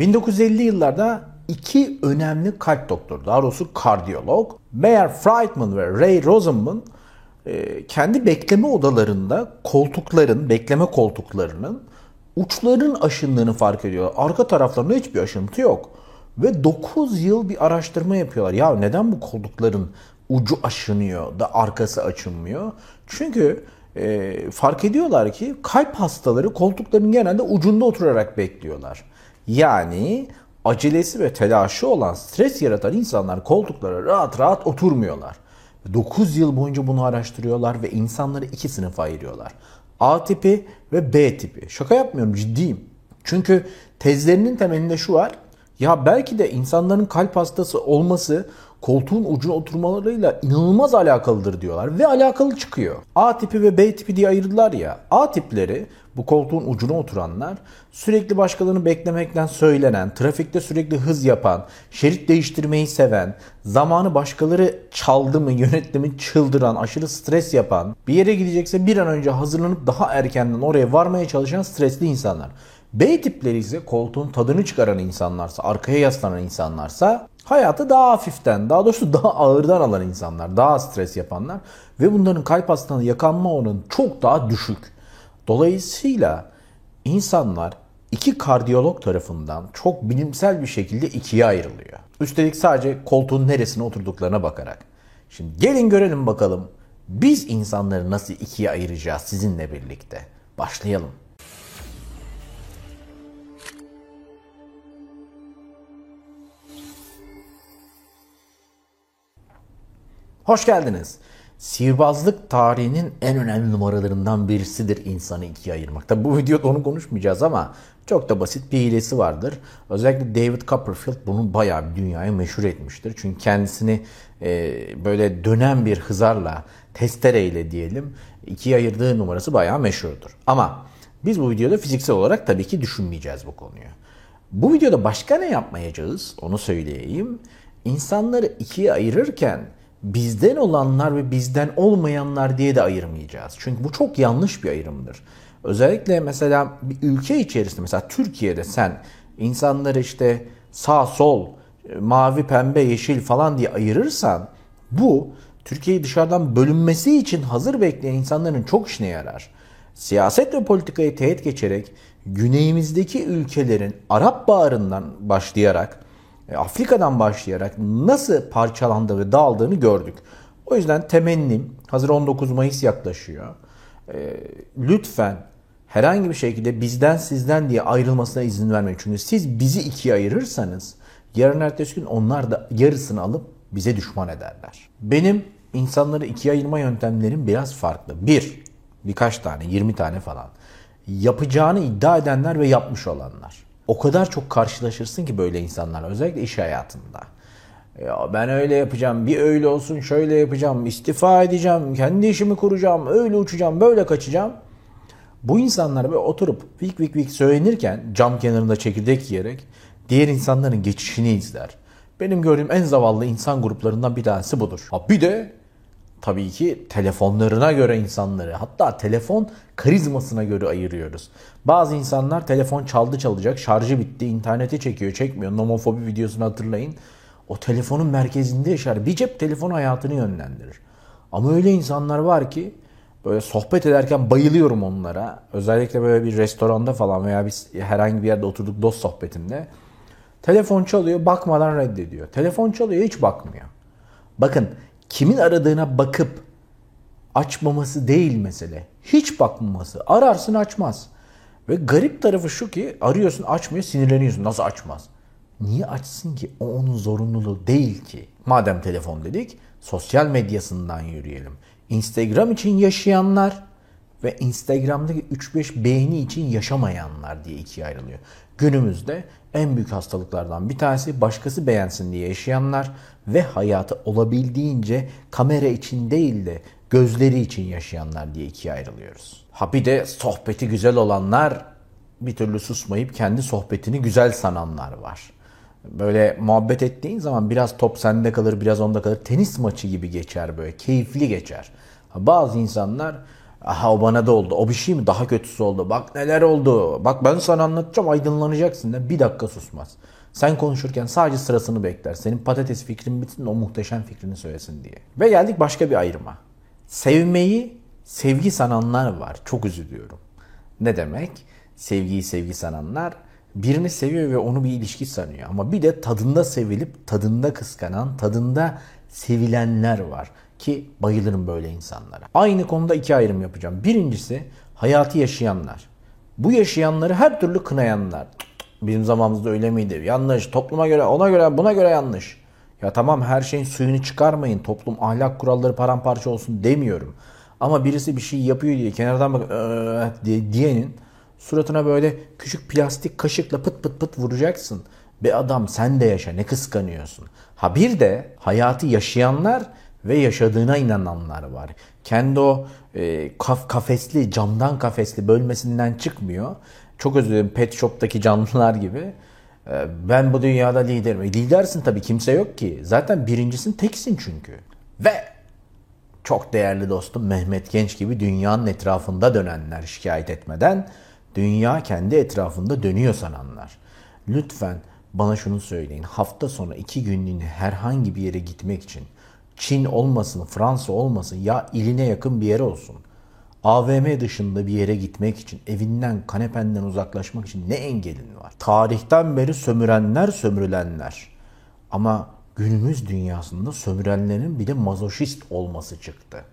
1950 yıllarda iki önemli kalp doktoru, daha doğrusu kardiyolog, Mayer Friedman ve Ray Rosenman e, kendi bekleme odalarında koltukların, bekleme koltuklarının uçların aşındığını fark ediyorlar. Arka taraflarında hiçbir aşıntı yok. Ve 9 yıl bir araştırma yapıyorlar. Ya neden bu koltukların ucu aşınıyor da arkası açılmıyor? Çünkü e, fark ediyorlar ki kalp hastaları koltukların genelde ucunda oturarak bekliyorlar. Yani acelesi ve telaşı olan stres yaratan insanlar koltuklara rahat rahat oturmuyorlar. 9 yıl boyunca bunu araştırıyorlar ve insanları iki sınıfa ayırıyorlar. A tipi ve B tipi. Şaka yapmıyorum ciddiyim. Çünkü tezlerinin temelinde şu var. Ya belki de insanların kalp hastası olması koltuğun ucuna oturmalarıyla inanılmaz alakalıdır diyorlar ve alakalı çıkıyor. A tipi ve B tipi diye ayırdılar ya. A tipleri bu koltuğun ucuna oturanlar sürekli başkalarını beklemekten söylenen, trafikte sürekli hız yapan, şerit değiştirmeyi seven, zamanı başkaları çaldı mı, yönetti mi çıldıran, aşırı stres yapan, bir yere gidecekse bir an önce hazırlanıp daha erkenden oraya varmaya çalışan stresli insanlar. B tipleri ise koltuğun tadını çıkaran insanlarsa, arkaya yaslanan insanlarsa hayatı daha hafiften, daha doğrusu daha ağırdan alan insanlar, daha stres yapanlar ve bunların kalp hastalığı yakanma oranı çok daha düşük. Dolayısıyla insanlar iki kardiyolog tarafından çok bilimsel bir şekilde ikiye ayrılıyor. Üstelik sadece koltuğun neresine oturduklarına bakarak. Şimdi gelin görelim bakalım biz insanları nasıl ikiye ayıracağız sizinle birlikte. Başlayalım. Hoş geldiniz. Sihirbazlık tarihinin en önemli numaralarından birisidir insanı ikiye ayırmak. Tabi bu videoda onu konuşmayacağız ama çok da basit bir hilesi vardır. Özellikle David Copperfield bunu bayağı bir dünyaya meşhur etmiştir. Çünkü kendisini e, böyle dönen bir hızarla, testereyle diyelim ikiye ayırdığı numarası bayağı meşhurdur. Ama biz bu videoda fiziksel olarak tabii ki düşünmeyeceğiz bu konuyu. Bu videoda başka ne yapmayacağız onu söyleyeyim. İnsanları ikiye ayırırken bizden olanlar ve bizden olmayanlar diye de ayırmayacağız. Çünkü bu çok yanlış bir ayrımdır. Özellikle mesela bir ülke içerisinde mesela Türkiye'de sen insanları işte sağ sol, mavi pembe yeşil falan diye ayırırsan bu Türkiye'yi dışarıdan bölünmesi için hazır bekleyen insanların çok işine yarar. Siyaset ve politikayı teğet geçerek güneyimizdeki ülkelerin Arap Bağrı'ndan başlayarak e, Afrika'dan başlayarak nasıl parçalandı ve dağıldığını gördük. O yüzden temennim, hazır 19 Mayıs yaklaşıyor. E, lütfen herhangi bir şekilde bizden sizden diye ayrılmasına izin vermeyin. Çünkü siz bizi ikiye ayırırsanız yarın ertesi gün onlar da yarısını alıp bize düşman ederler. Benim insanları ikiye ayırma yöntemlerim biraz farklı. Bir, birkaç tane, 20 tane falan. Yapacağını iddia edenler ve yapmış olanlar o kadar çok karşılaşırsın ki böyle insanlarla özellikle iş hayatında. Ya ben öyle yapacağım, bir öyle olsun, şöyle yapacağım, istifa edeceğim, kendi işimi kuracağım, öyle uçacağım, böyle kaçacağım. Bu insanlar böyle oturup vik vik vik söylenirken cam kenarında çekirdek yiyerek diğer insanların geçişini izler. Benim gördüğüm en zavallı insan gruplarından bir tanesi budur. Ha bir de tabii ki telefonlarına göre insanları hatta telefon karizmasına göre ayırıyoruz. Bazı insanlar telefon çaldı çalacak şarjı bitti internete çekiyor çekmiyor nomofobi videosunu hatırlayın. O telefonun merkezinde yaşar bir cep telefon hayatını yönlendirir. Ama öyle insanlar var ki böyle sohbet ederken bayılıyorum onlara. Özellikle böyle bir restoranda falan veya biz herhangi bir yerde oturduk dost sohbetinde. Telefon çalıyor bakmadan reddediyor. Telefon çalıyor hiç bakmıyor. Bakın kimin aradığına bakıp açmaması değil mesele. Hiç bakmaması. Ararsın açmaz. Ve garip tarafı şu ki arıyorsun açmıyor sinirleniyorsun. Nasıl açmaz? Niye açsın ki? O onun zorunluluğu değil ki. Madem telefon dedik sosyal medyasından yürüyelim. Instagram için yaşayanlar ve Instagram'daki 3-5 beğeni için yaşamayanlar diye ikiye ayrılıyor. Günümüzde en büyük hastalıklardan bir tanesi başkası beğensin diye yaşayanlar ve hayatı olabildiğince kamera için değil de gözleri için yaşayanlar diye ikiye ayrılıyoruz. Ha bir de sohbeti güzel olanlar bir türlü susmayıp kendi sohbetini güzel sananlar var. Böyle muhabbet ettiğin zaman biraz top sende kalır, biraz onda kalır. Tenis maçı gibi geçer böyle, keyifli geçer. Bazı insanlar Aha o bana da oldu. O bir şey mi? Daha kötüsü oldu. Bak neler oldu. Bak ben sana anlatacağım aydınlanacaksın. De. Bir dakika susmaz. Sen konuşurken sadece sırasını bekler. Senin patates fikrin bitsin o muhteşem fikrini söylesin diye. Ve geldik başka bir ayrıma. Sevmeyi sevgi sananlar var. Çok üzülüyorum. Ne demek? Sevgiyi sevgi sananlar birini seviyor ve onu bir ilişki sanıyor. Ama bir de tadında sevilip tadında kıskanan, tadında sevilenler var. Ki bayılırım böyle insanlara. Aynı konuda iki ayrım yapacağım. Birincisi hayatı yaşayanlar. Bu yaşayanları her türlü kınayanlar. Bizim zamanımızda öyle miydi? Yanlış. Topluma göre, ona göre, buna göre yanlış. Ya tamam her şeyin suyunu çıkarmayın. Toplum ahlak kuralları paramparça olsun demiyorum. Ama birisi bir şey yapıyor diye kenardan bak diye diyenin suratına böyle küçük plastik kaşıkla pıt pıt pıt vuracaksın. Be adam sen de yaşa ne kıskanıyorsun. Ha bir de hayatı yaşayanlar ve yaşadığına inananlar var. Kendi o e, kaf, kafesli, camdan kafesli bölmesinden çıkmıyor. Çok özür dilerim pet shop'taki canlılar gibi. E, ben bu dünyada liderim. E, lidersin tabii kimse yok ki. Zaten birincisin teksin çünkü. Ve çok değerli dostum Mehmet Genç gibi dünyanın etrafında dönenler şikayet etmeden dünya kendi etrafında dönüyor sananlar. Lütfen bana şunu söyleyin. Hafta sonu iki günlüğüne herhangi bir yere gitmek için Çin olmasın, Fransa olmasın ya iline yakın bir yere olsun. AVM dışında bir yere gitmek için, evinden, kanependen uzaklaşmak için ne engelin var? Tarihten beri sömürenler, sömürülenler. Ama günümüz dünyasında sömürenlerin bir de mazoşist olması çıktı.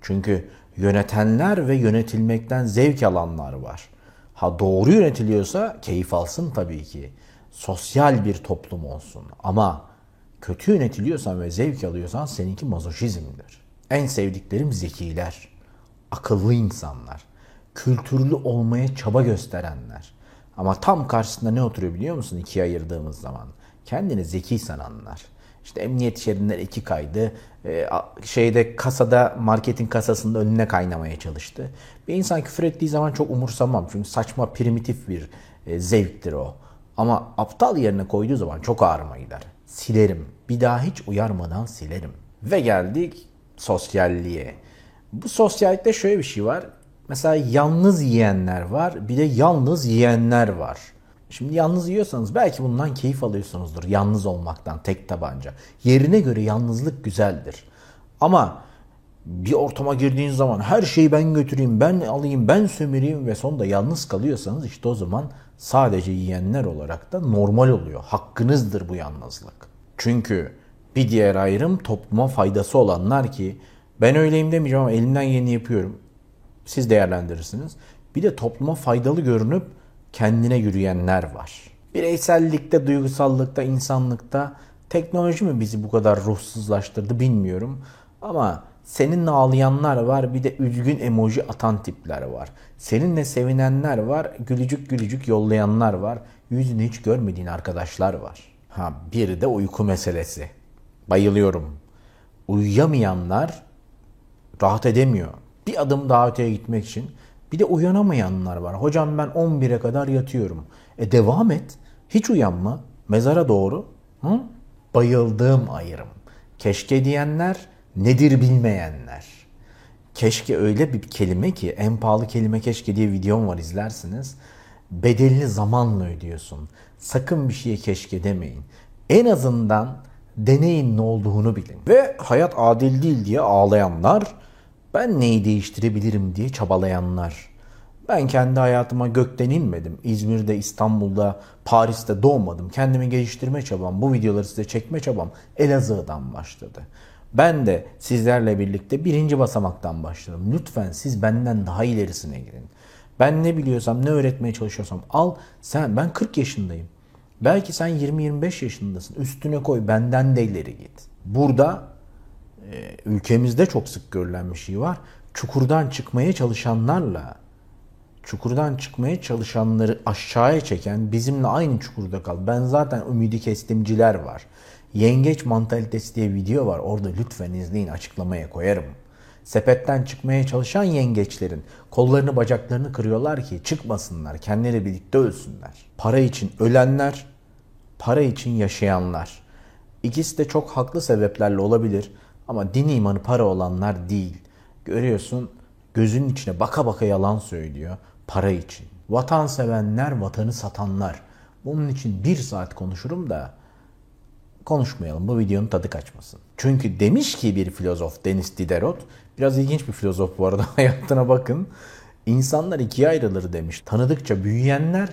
Çünkü yönetenler ve yönetilmekten zevk alanlar var. Ha doğru yönetiliyorsa keyif alsın tabii ki. Sosyal bir toplum olsun. Ama kötü yönetiliyorsan ve zevk alıyorsan seninki mazoşizmdir. En sevdiklerim zekiler, akıllı insanlar, kültürlü olmaya çaba gösterenler. Ama tam karşısında ne oturuyor biliyor musun ikiye ayırdığımız zaman? Kendini zeki sananlar. İşte emniyet şeridinden iki kaydı. Ee, şeyde kasada marketin kasasında önüne kaynamaya çalıştı. Bir insan küfür ettiği zaman çok umursamam. Çünkü saçma primitif bir e, zevktir o. Ama aptal yerine koyduğu zaman çok ağrıma gider silerim. Bir daha hiç uyarmadan silerim. Ve geldik sosyalliğe. Bu sosyallikte şöyle bir şey var. Mesela yalnız yiyenler var, bir de yalnız yiyenler var. Şimdi yalnız yiyorsanız belki bundan keyif alıyorsunuzdur. Yalnız olmaktan tek tabanca. Yerine göre yalnızlık güzeldir. Ama bir ortama girdiğiniz zaman her şeyi ben götüreyim, ben alayım, ben sömüreyim ve sonunda yalnız kalıyorsanız işte o zaman sadece yiyenler olarak da normal oluyor. Hakkınızdır bu yalnızlık. Çünkü bir diğer ayrım topluma faydası olanlar ki ben öyleyim demeyeceğim ama elimden yeni yapıyorum. Siz değerlendirirsiniz. Bir de topluma faydalı görünüp kendine yürüyenler var. Bireysellikte, duygusallıkta, insanlıkta teknoloji mi bizi bu kadar ruhsuzlaştırdı bilmiyorum. Ama Seninle ağlayanlar var bir de üzgün emoji atan tipler var. Seninle sevinenler var gülücük gülücük yollayanlar var. Yüzünü hiç görmediğin arkadaşlar var. Ha bir de uyku meselesi. Bayılıyorum. Uyuyamayanlar rahat edemiyor. Bir adım daha öteye gitmek için. Bir de uyanamayanlar var. Hocam ben 11'e kadar yatıyorum. E devam et. Hiç uyanma. Mezara doğru. Hı? Bayıldığım ayrım. Keşke diyenler nedir bilmeyenler. Keşke öyle bir kelime ki en pahalı kelime keşke diye videom var izlersiniz. Bedelini zamanla ödüyorsun. Sakın bir şeye keşke demeyin. En azından deneyin ne olduğunu bilin. Ve hayat adil değil diye ağlayanlar, ben neyi değiştirebilirim diye çabalayanlar. Ben kendi hayatıma gökten inmedim. İzmir'de, İstanbul'da, Paris'te doğmadım. Kendimi geliştirme çabam, bu videoları size çekme çabam Elazığ'dan başladı. Ben de sizlerle birlikte birinci basamaktan başladım. Lütfen siz benden daha ilerisine gidin. Ben ne biliyorsam, ne öğretmeye çalışıyorsam al sen. Ben 40 yaşındayım. Belki sen 20-25 yaşındasın. Üstüne koy benden de ileri git. Burada e, ülkemizde çok sık görülen bir şey var. Çukurdan çıkmaya çalışanlarla çukurdan çıkmaya çalışanları aşağıya çeken bizimle aynı çukurda kal. Ben zaten ümidi kestimciler var. Yengeç mantalitesi diye video var. Orada lütfen izleyin açıklamaya koyarım. Sepetten çıkmaya çalışan yengeçlerin kollarını bacaklarını kırıyorlar ki çıkmasınlar, kendileri birlikte ölsünler. Para için ölenler, para için yaşayanlar. İkisi de çok haklı sebeplerle olabilir ama din imanı para olanlar değil. Görüyorsun gözünün içine baka baka yalan söylüyor para için. Vatan sevenler, vatanı satanlar. Bunun için bir saat konuşurum da konuşmayalım. Bu videonun tadı kaçmasın. Çünkü demiş ki bir filozof Deniz Diderot, biraz ilginç bir filozof bu arada hayatına bakın. İnsanlar ikiye ayrılır demiş. Tanıdıkça büyüyenler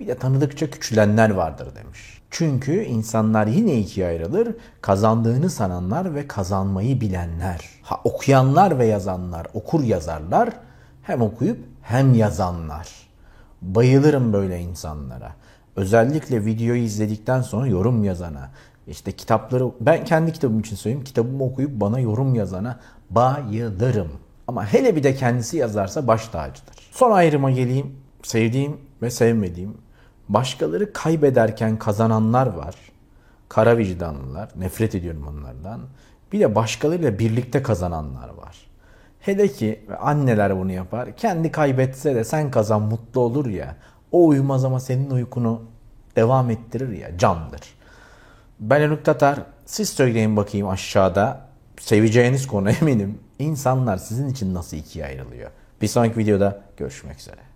bir de tanıdıkça küçülenler vardır demiş. Çünkü insanlar yine ikiye ayrılır. Kazandığını sananlar ve kazanmayı bilenler. Ha okuyanlar ve yazanlar, okur yazarlar. Hem okuyup hem yazanlar. Bayılırım böyle insanlara. Özellikle videoyu izledikten sonra yorum yazana. İşte kitapları ben kendi kitabım için söyleyeyim. Kitabımı okuyup bana yorum yazana bayılırım. Ama hele bir de kendisi yazarsa baş tacıdır. Son ayrıma geleyim. Sevdiğim ve sevmediğim. Başkaları kaybederken kazananlar var. Kara vicdanlılar. Nefret ediyorum onlardan. Bir de başkalarıyla birlikte kazananlar var. Hele ki anneler bunu yapar. Kendi kaybetse de sen kazan mutlu olur ya. O uyumaz ama senin uykunu devam ettirir ya candır. Ben Önük Tatar. Siz söyleyin bakayım aşağıda. Seveceğiniz konu eminim. İnsanlar sizin için nasıl ikiye ayrılıyor? Bir sonraki videoda görüşmek üzere.